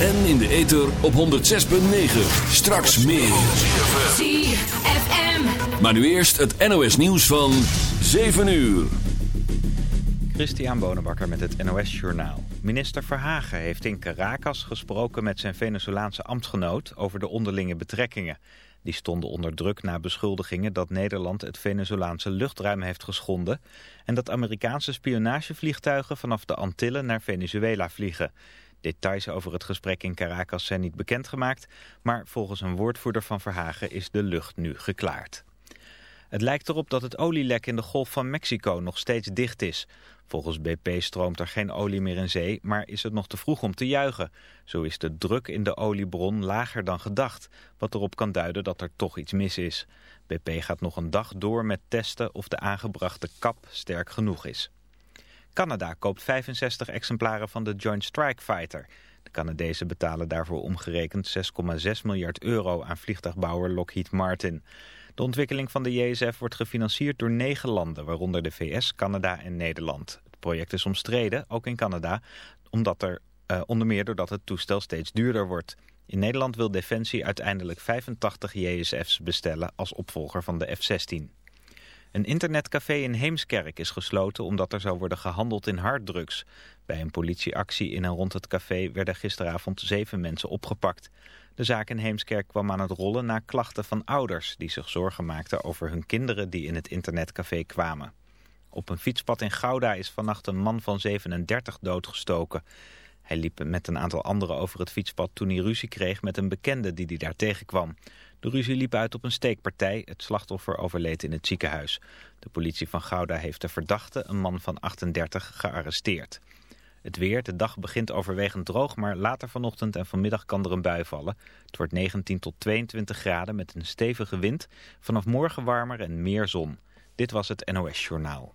En in de ether op 106.9. Straks meer. ZFM. Maar nu eerst het NOS nieuws van 7 uur. Christian Bonenbakker met het NOS Journaal. Minister Verhagen heeft in Caracas gesproken met zijn Venezolaanse ambtgenoot over de onderlinge betrekkingen. Die stonden onder druk na beschuldigingen dat Nederland het Venezolaanse luchtruim heeft geschonden... en dat Amerikaanse spionagevliegtuigen vanaf de Antillen naar Venezuela vliegen. Details over het gesprek in Caracas zijn niet bekendgemaakt... maar volgens een woordvoerder van Verhagen is de lucht nu geklaard. Het lijkt erop dat het olielek in de Golf van Mexico nog steeds dicht is. Volgens BP stroomt er geen olie meer in zee, maar is het nog te vroeg om te juichen. Zo is de druk in de oliebron lager dan gedacht, wat erop kan duiden dat er toch iets mis is. BP gaat nog een dag door met testen of de aangebrachte kap sterk genoeg is. Canada koopt 65 exemplaren van de Joint Strike Fighter. De Canadezen betalen daarvoor omgerekend 6,6 miljard euro aan vliegtuigbouwer Lockheed Martin. De ontwikkeling van de JSF wordt gefinancierd door negen landen, waaronder de VS, Canada en Nederland. Het project is omstreden, ook in Canada, omdat er, uh, onder meer doordat het toestel steeds duurder wordt. In Nederland wil Defensie uiteindelijk 85 JSF's bestellen als opvolger van de F-16. Een internetcafé in Heemskerk is gesloten omdat er zou worden gehandeld in harddrugs. Bij een politieactie in en rond het café werden gisteravond zeven mensen opgepakt. De zaak in Heemskerk kwam aan het rollen na klachten van ouders... die zich zorgen maakten over hun kinderen die in het internetcafé kwamen. Op een fietspad in Gouda is vannacht een man van 37 doodgestoken. Hij liep met een aantal anderen over het fietspad toen hij ruzie kreeg met een bekende die hij daar tegenkwam. De ruzie liep uit op een steekpartij. Het slachtoffer overleed in het ziekenhuis. De politie van Gouda heeft de verdachte, een man van 38, gearresteerd. Het weer, de dag begint overwegend droog, maar later vanochtend en vanmiddag kan er een bui vallen. Het wordt 19 tot 22 graden met een stevige wind. Vanaf morgen warmer en meer zon. Dit was het NOS Journaal.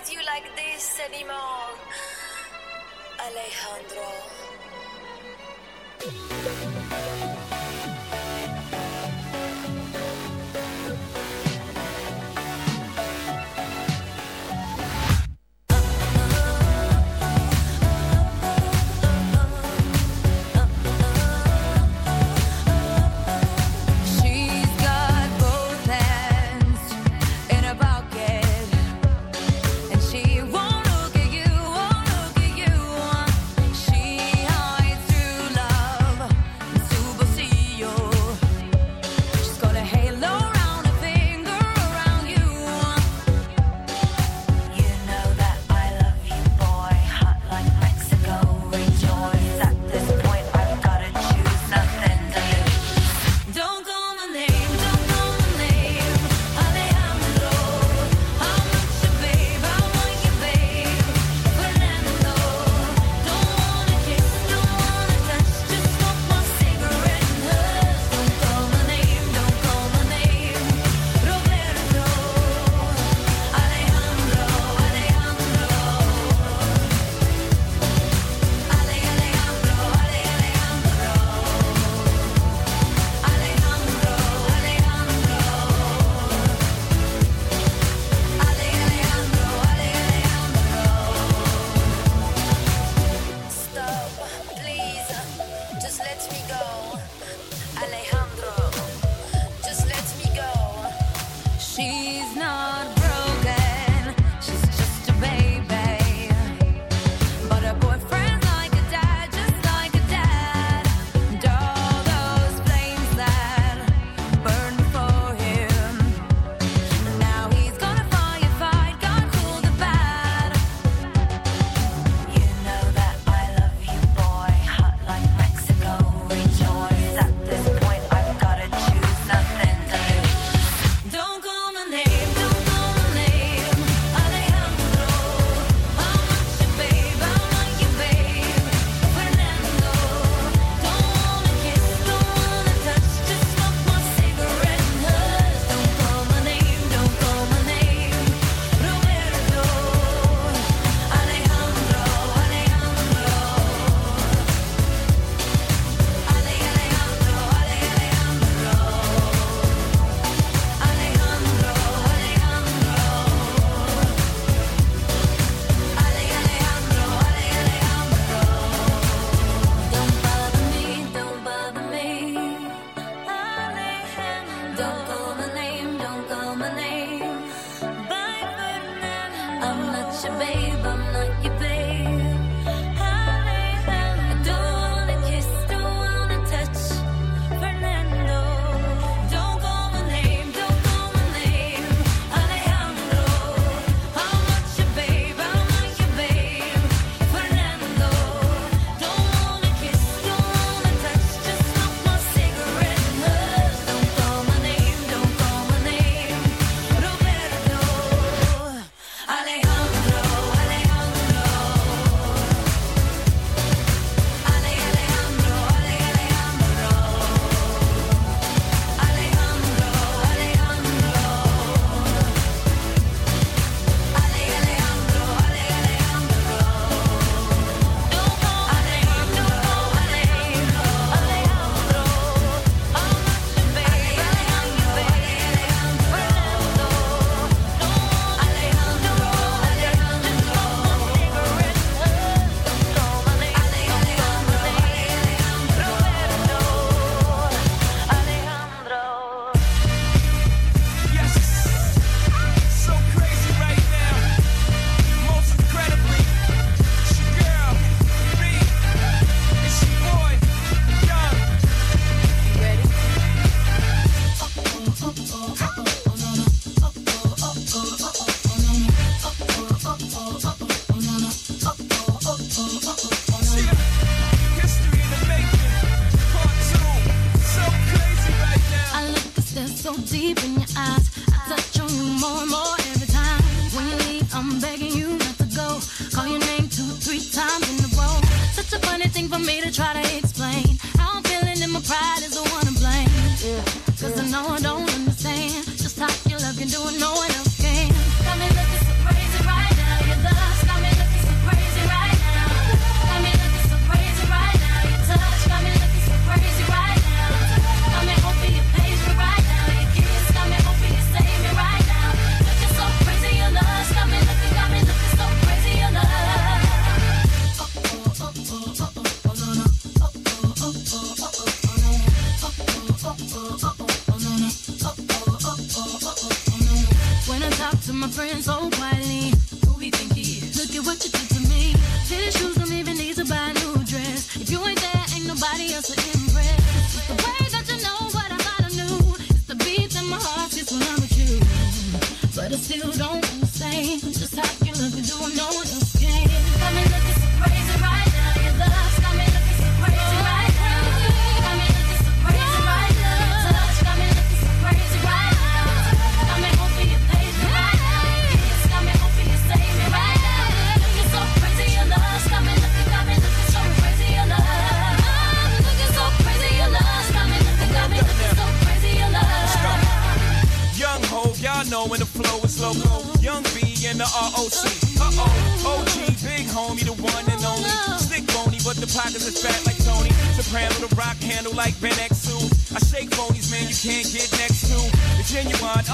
with you like this anymore, Alejandro.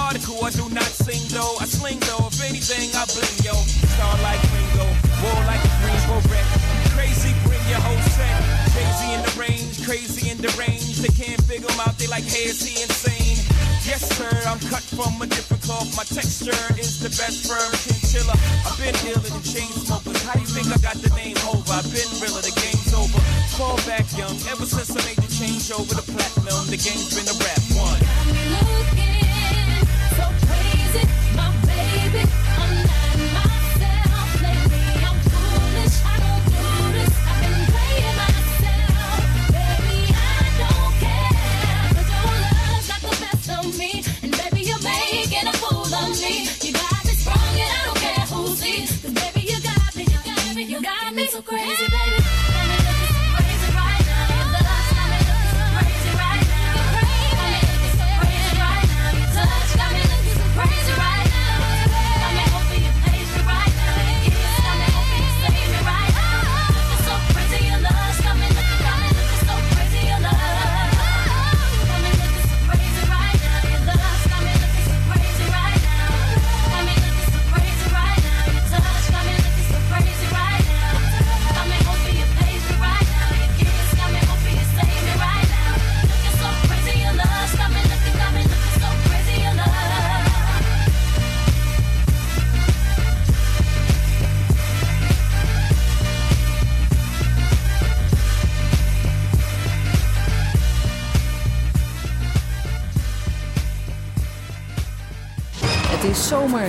article, I do not sing though. I sling though, if anything, I bling yo. Star like Ringo, war like a rainbow wreck. Crazy, bring your whole set. Crazy in the range, crazy in the range. They can't figure him out, they like, hey, is he insane? Yes, sir, I'm cut from a different cloth. My texture is the best firm chinchilla. I've been dealing in chain smokers. How do you think I got the name over? I've been realer, the game's over. Fall back young, ever since I made the change over the platinum, the game's been a wrap.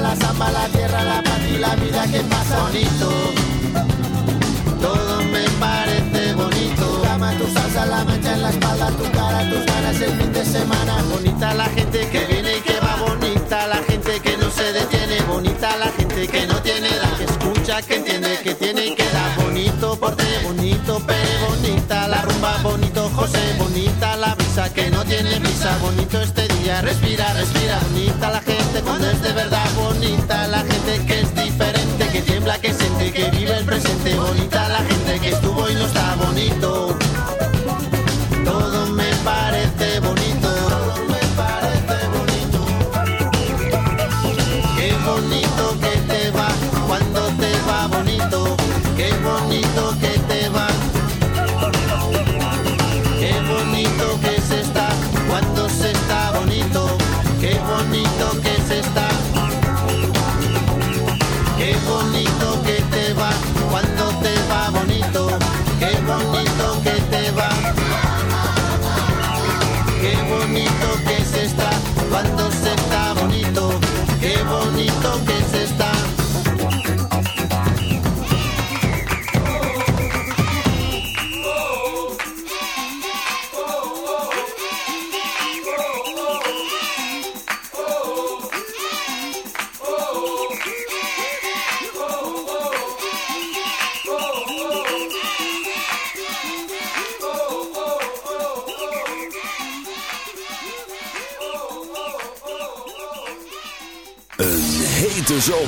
La la samba, la tierra, la paz y la vida que pasa bonito. Todo me parece espalda, tu cara, tus ganas el fin de semana. Bonita la gente que viene y que va, bonita la gente que no se detiene, bonita la gente que no tiene edad, que escucha, que entiende, que tiene y que da. Bonito porte, bonito pe, bonita la rumba, bonito José, bonita la brisa que no tiene brisa, bonito este día, respira, respira, bonita la gente cuando es de verdad, bonita la gente que es diferente, que tiembla, que siente, que vive el presente, bonita la gente que estuvo y no está bonito.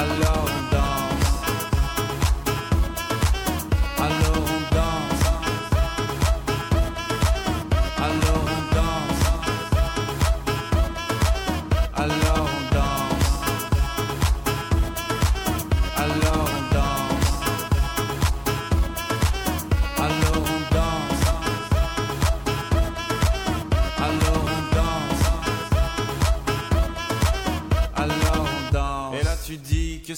I love them.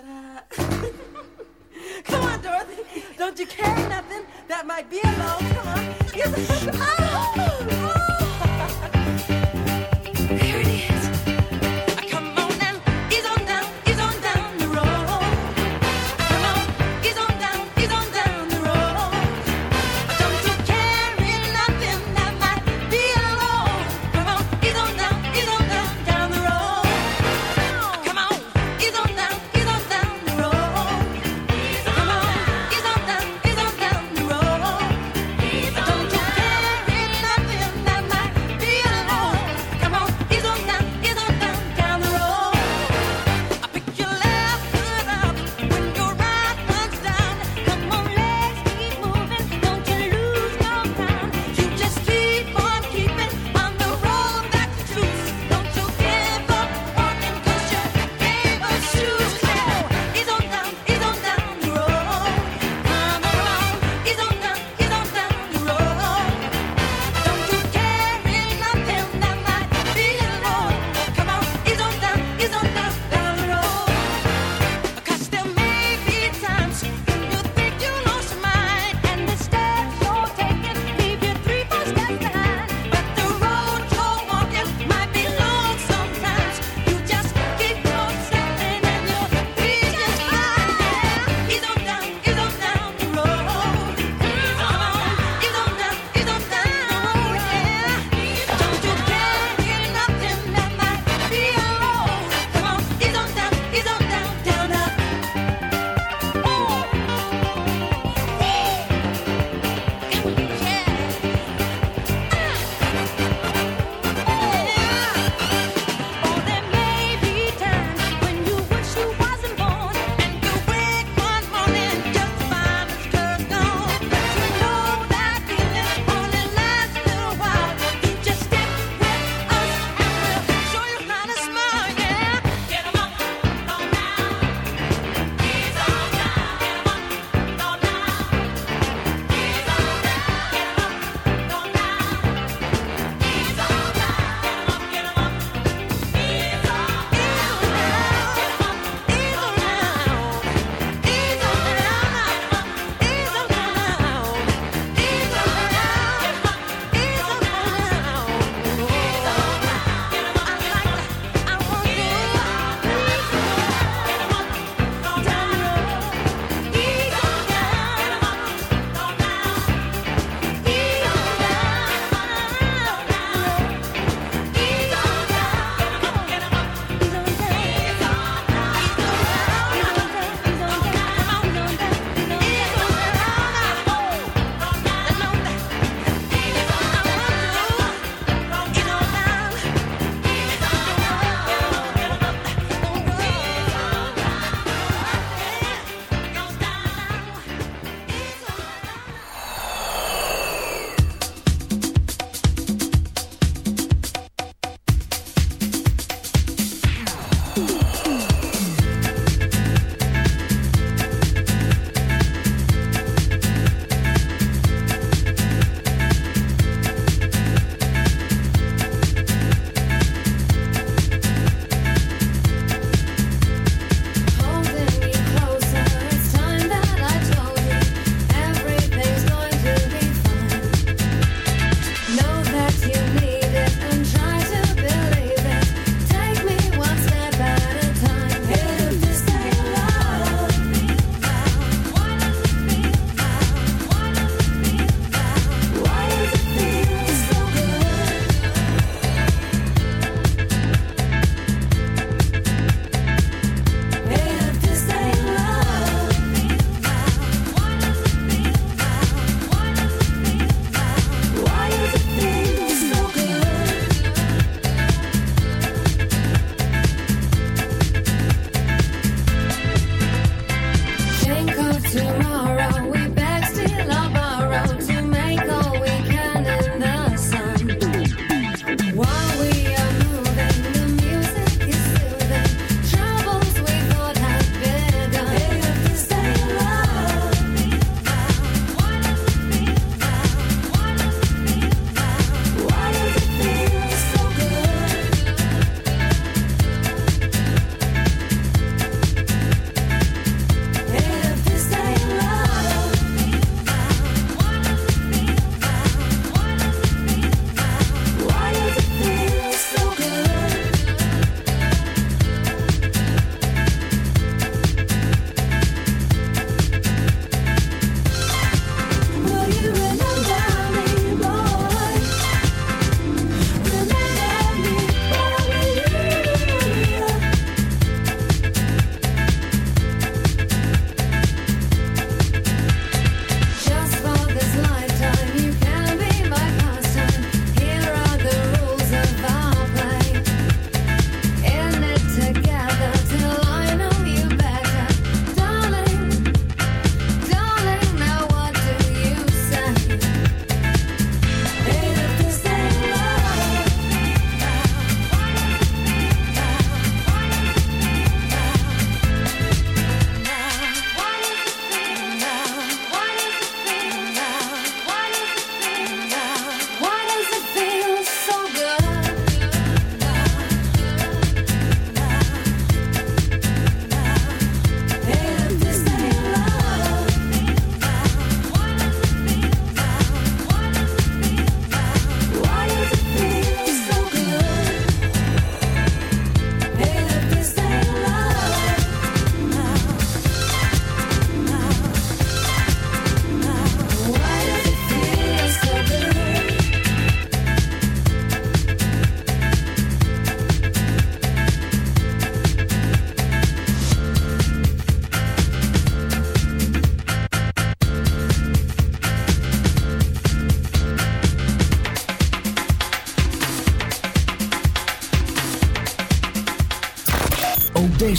Come on, Dorothy. Don't you carry nothing that might be a alone? Come on. Yes! Oh!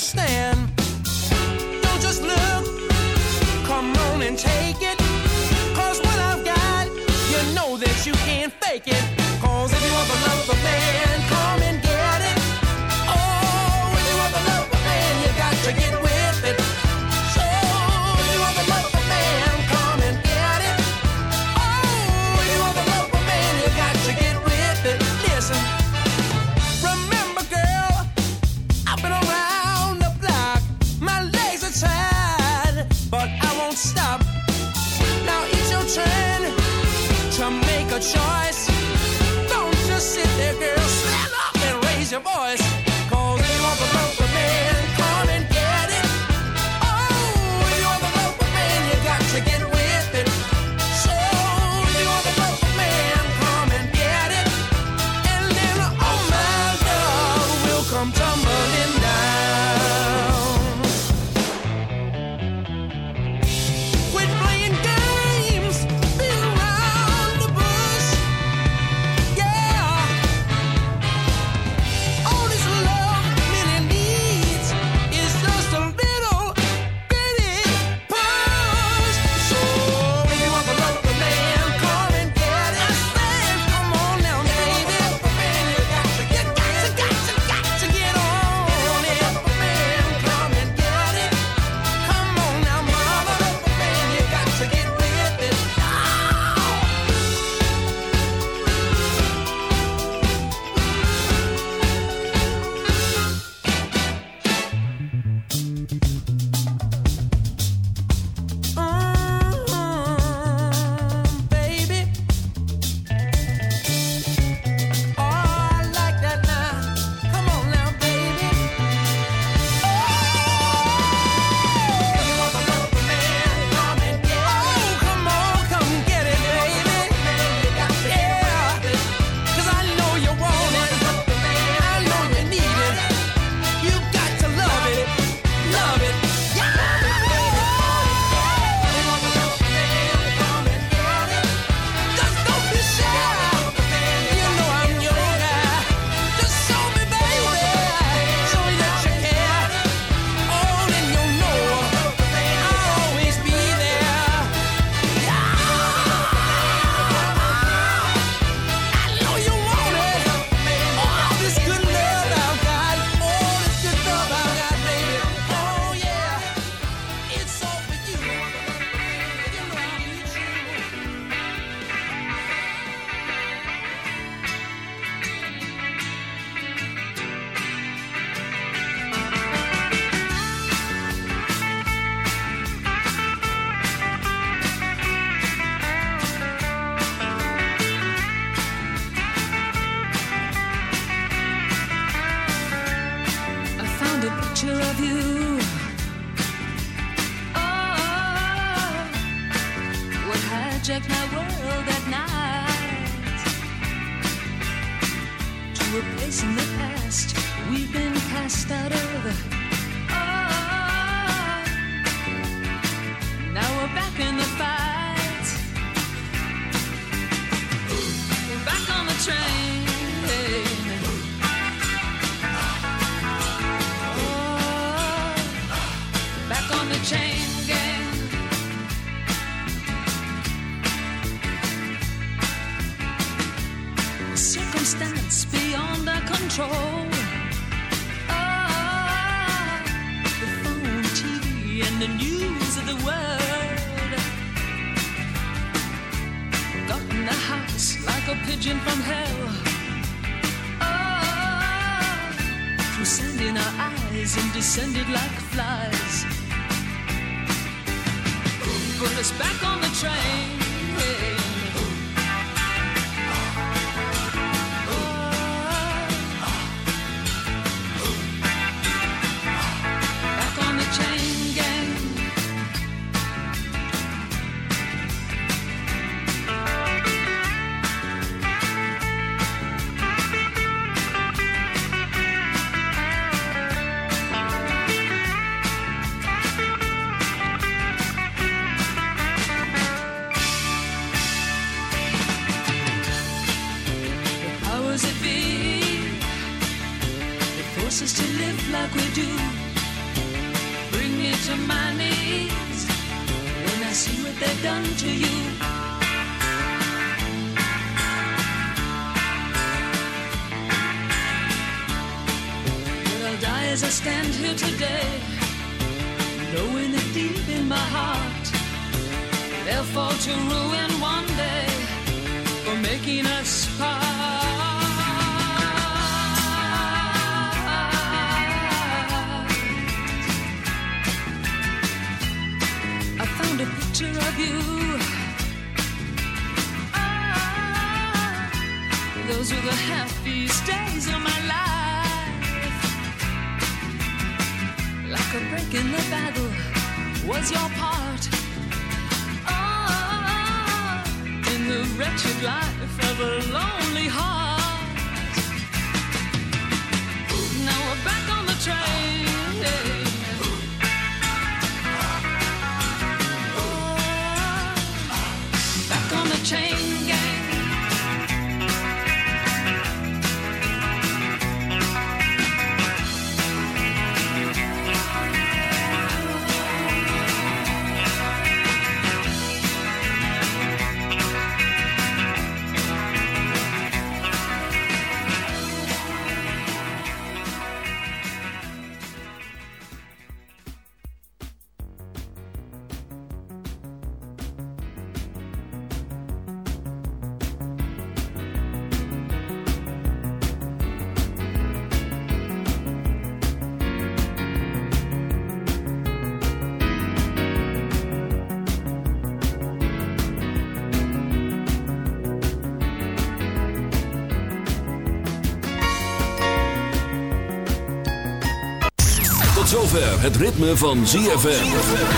understand. Don't just look, come on and take it. Cause what I've got, you know that you can't fake it. choice. subject my world at night to a place in the past we've been cast out of. Oh, now we're back in the fight. Descended like as I stand here today, knowing that deep in my heart they'll fall to ruin one day for making us part. I found a picture of you. Ah, those were the happiest days of my Like a break in the battle was your part. Ah, in the wretched life of a lonely heart. Het ritme van ZFM.